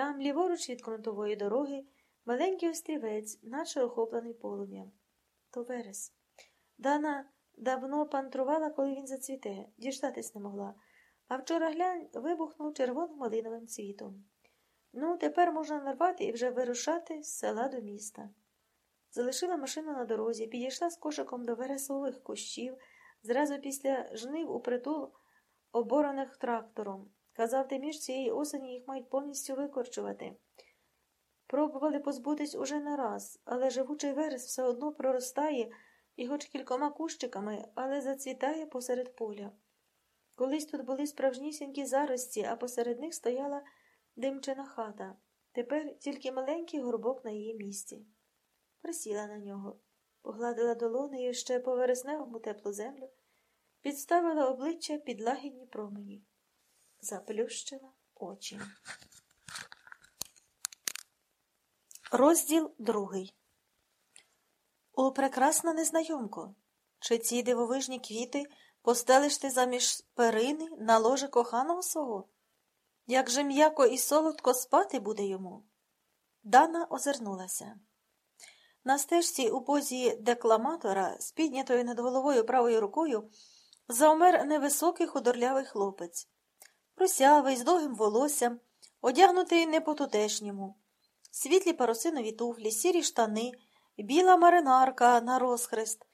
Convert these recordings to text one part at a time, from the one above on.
Там, ліворуч від ґрунтової дороги, маленький острівець, наче охоплений полум'ям. То верес. Дана давно пантрувала, коли він зацвіте, діждатись не могла, а вчора глянь вибухнув червоно-малиновим цвітом. Ну, тепер можна нарвати і вже вирушати з села до міста. Залишила машину на дорозі, підійшла з кошиком до вересових кущів, зразу після жнив у притул оборених трактором. Казав, Тиміш, цієї осені їх мають повністю викорчувати. Пробували позбутись уже не раз, але живучий верес все одно проростає і хоч кількома кущиками, але зацвітає посеред поля. Колись тут були справжнісінькі зарості, а посеред них стояла димчина хата. Тепер тільки маленький горбок на її місці. Присіла на нього, погладила долонею ще по вересневому теплу землю, підставила обличчя під лагідні промені, заплющила очі. Розділ другий. О, прекрасна незнайомко! Чи ці дивовижні квіти постелиш ти заміж перини на ложе коханого свого? Як же м'яко і солодко спати буде йому? Дана озирнулася. На стежці у позі декламатора, з піднятою над головою правою рукою, завмер невисокий худорлявий хлопець, просявий, з довгим волоссям, одягнутий не по тутешньому, світлі парусинові туфлі, сірі штани, біла маринарка на розхрест,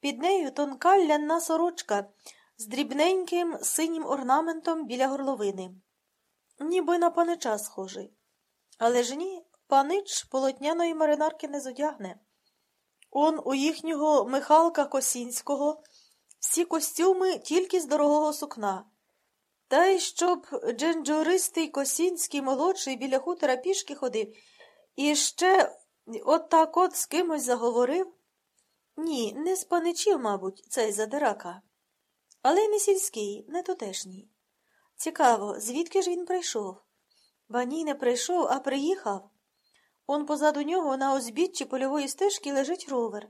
під нею тонка лянна сорочка з дрібненьким синім орнаментом біля горловини, ніби на панича схожий. Але ж ні, панич полотняної маринарки не зодягне. Он у їхнього Михалка Косінського всі костюми тільки з дорогого сукна. Та й щоб дженджористий Косінський молодший біля хутора пішки ходив і ще от так от з кимось заговорив. Ні, не з паничів, мабуть, цей задирака. Але й не сільський, не тутешній. Цікаво, звідки ж він прийшов? Ба ні, не прийшов, а приїхав. Он позаду нього на узбіччі польової стежки лежить ровер.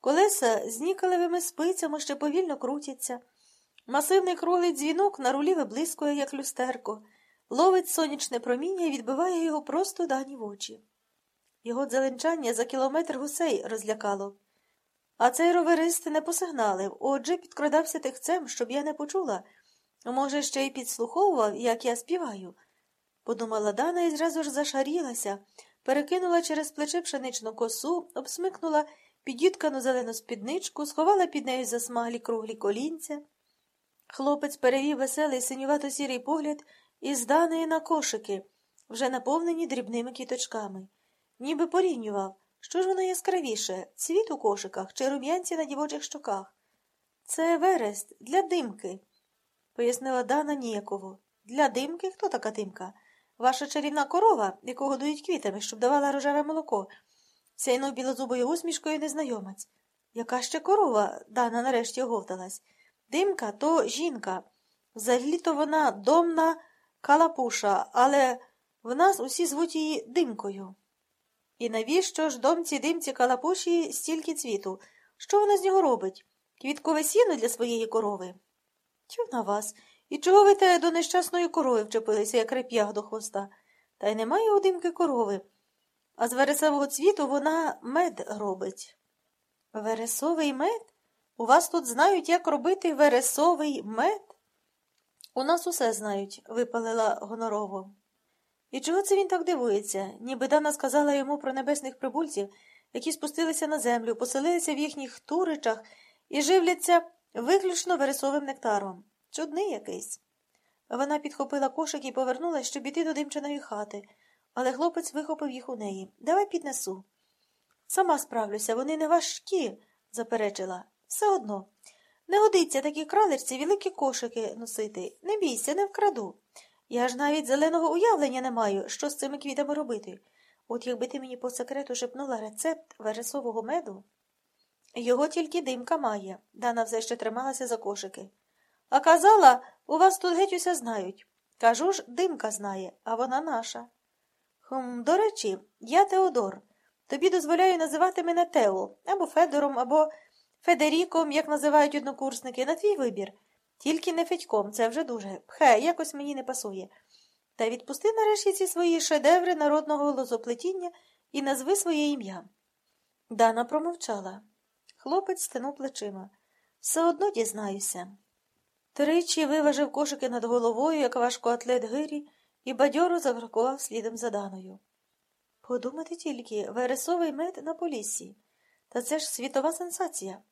Колеса з нікалевими спицями ще повільно крутяться. Масивний круглий дзвінок на рулі виблискує, як люстерко, ловить сонячне проміння і відбиває його просто дані в очі. Його дзеленчання за кілометр гусей розлякало. А цей роверист не посигналив, отже, підкрадався тихцем, щоб я не почула. Може, ще й підслуховував, як я співаю. Подумала Дана і зразу ж зашарілася, перекинула через плече пшеничну косу, обсмикнула підіткану зелену спідничку, сховала під нею засмаглі круглі колінця. Хлопець перевів веселий синювато сірий погляд із Даної на кошики, вже наповнені дрібними кіточками, ніби порівнював, що ж воно яскравіше цвіт у кошиках чи рум'янці на дівочих щоках. Це верест для димки, пояснила Дана ніяково. Для димки? Хто така димка? Ваша чарівна корова, яку годують квітами, щоб давала рожеве молоко, сяйнув білозубою усмішкою незнайомець. Яка ще корова? Дана нарешті оговталась. Димка то жінка. Взагалі-то вона домна калапуша, але в нас усі звуть її димкою. І навіщо ж домці димці калапуші стільки цвіту? Що вона з нього робить? Квіткове сіно для своєї корови? Тю на вас. І чого ви те до нещасної корови вчепилися, як реп'ях до хвоста? Та й немає у димки корови. А з вересового цвіту вона мед робить. Вересовий мед? У вас тут знають, як робити вересовий мед? У нас усе знають, випалила гонорово. І чого це він так дивується? Ніби Дана сказала йому про небесних прибульців, які спустилися на землю, поселилися в їхніх туричах і живляться виключно вересовим нектаром. Чудний якийсь. Вона підхопила кошик і повернулась, щоб іти до димчаної хати, але хлопець вихопив їх у неї. Давай піднесу. Сама справлюся, вони не важкі, заперечила. Все одно. Не годиться такі кралерці великі кошики носити. Не бійся, не вкраду. Я ж навіть зеленого уявлення не маю, що з цими квітами робити. От якби ти мені по секрету шепнула рецепт вересового меду. Його тільки димка має. Дана все ще трималася за кошики. А казала, у вас тут геть усе знають. Кажу ж, димка знає, а вона наша. Хм, До речі, я Теодор. Тобі дозволяю називати мене Тео, або Федором, або Федеріком, як називають однокурсники, на твій вибір. Тільки не Федьком, це вже дуже. Пхе, якось мені не пасує. Та відпусти нарешті ці свої шедеври народного лозоплетіння і назви своє ім'я. Дана промовчала. Хлопець стинув плечима. Все одно дізнаюся. Тричі виважив кошики над головою, як важкоатлет гирі, і бадьоро завракував слідом за Даною. Подумати тільки, вересовий мед на поліссі. Та це ж світова сенсація.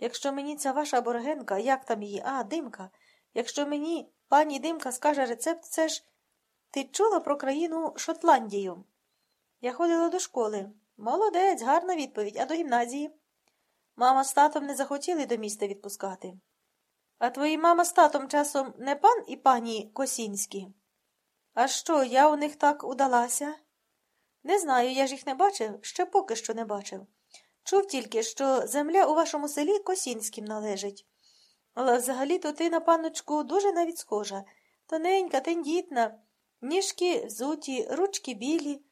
Якщо мені ця ваша аборигенка, як там її, а, димка, якщо мені пані димка скаже рецепт, це ж ти чула про країну Шотландію? Я ходила до школи. Молодець, гарна відповідь, а до гімназії. Мама з татом не захотіли до міста відпускати. А твої мама з татом часом не пан і пані Косінські? А що, я у них так удалася? Не знаю, я ж їх не бачив, ще поки що не бачив. Чув тільки, що земля у вашому селі Косінським належить. Але взагалі-то ти на паночку дуже навіть схожа. Тоненька, тендітна, ніжки взуті, ручки білі,